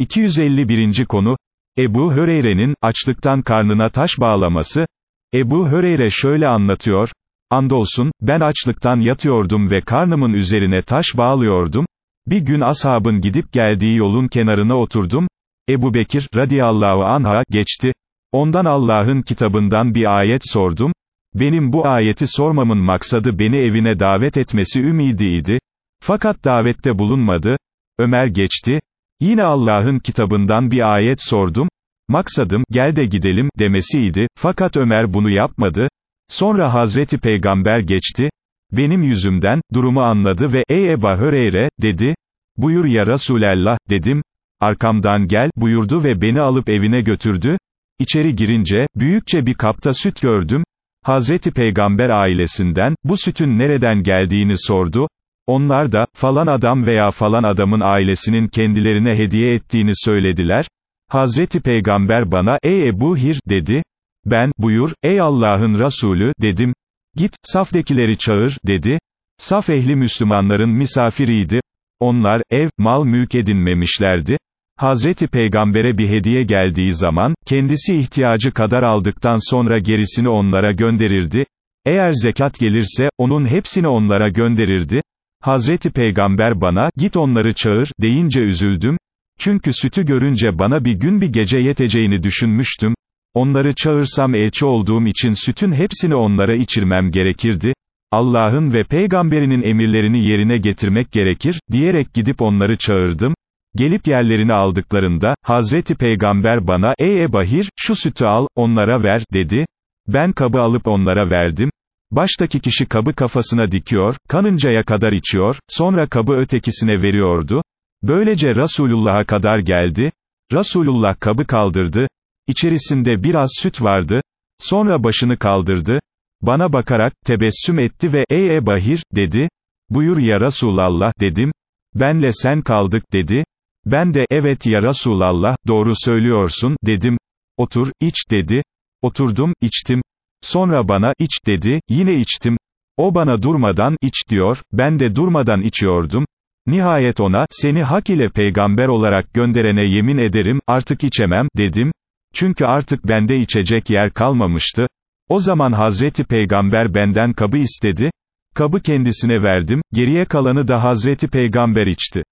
251. konu, Ebu Höreyre'nin, açlıktan karnına taş bağlaması, Ebu Höreyre şöyle anlatıyor, andolsun, ben açlıktan yatıyordum ve karnımın üzerine taş bağlıyordum, bir gün ashabın gidip geldiği yolun kenarına oturdum, Ebu Bekir, radiyallahu anha, geçti, ondan Allah'ın kitabından bir ayet sordum, benim bu ayeti sormamın maksadı beni evine davet etmesi ümidiydi, fakat davette bulunmadı, Ömer geçti, yine Allah'ın kitabından bir ayet sordum, maksadım, gel de gidelim, demesiydi, fakat Ömer bunu yapmadı, sonra Hazreti Peygamber geçti, benim yüzümden, durumu anladı ve, ey Eba Höreyre, dedi, buyur ya Resulallah, dedim, arkamdan gel, buyurdu ve beni alıp evine götürdü, İçeri girince, büyükçe bir kapta süt gördüm, Hazreti Peygamber ailesinden, bu sütün nereden geldiğini sordu, onlar da, falan adam veya falan adamın ailesinin kendilerine hediye ettiğini söylediler, Hazreti Peygamber bana, ey Ebu Hir, dedi, ben, buyur, ey Allah'ın Resulü, dedim, git, safdekileri çağır, dedi, saf ehli Müslümanların misafiriydi, onlar, ev, mal mülk edinmemişlerdi, Hazreti Peygamber'e bir hediye geldiği zaman, kendisi ihtiyacı kadar aldıktan sonra gerisini onlara gönderirdi, eğer zekat gelirse, onun hepsini onlara gönderirdi, Hazreti Peygamber bana, git onları çağır, deyince üzüldüm, çünkü sütü görünce bana bir gün bir gece yeteceğini düşünmüştüm, onları çağırsam elçi olduğum için sütün hepsini onlara içirmem gerekirdi, Allah'ın ve peygamberinin emirlerini yerine getirmek gerekir, diyerek gidip onları çağırdım, Gelip yerlerini aldıklarında, Hazreti Peygamber bana, ey Ebahir, şu sütü al, onlara ver, dedi. Ben kabı alıp onlara verdim. Baştaki kişi kabı kafasına dikiyor, kanıncaya kadar içiyor, sonra kabı ötekisine veriyordu. Böylece Resulullah'a kadar geldi. Resulullah kabı kaldırdı. İçerisinde biraz süt vardı. Sonra başını kaldırdı. Bana bakarak, tebessüm etti ve, ey Ebahir, dedi. Buyur ya Resulallah, dedim. Benle sen kaldık, dedi. Ben de, evet ya Resulallah, doğru söylüyorsun, dedim. Otur, iç, dedi. Oturdum, içtim. Sonra bana, iç, dedi, yine içtim. O bana durmadan, iç diyor, ben de durmadan içiyordum. Nihayet ona, seni hak ile peygamber olarak gönderene yemin ederim, artık içemem, dedim. Çünkü artık bende içecek yer kalmamıştı. O zaman Hazreti Peygamber benden kabı istedi. Kabı kendisine verdim, geriye kalanı da Hazreti Peygamber içti.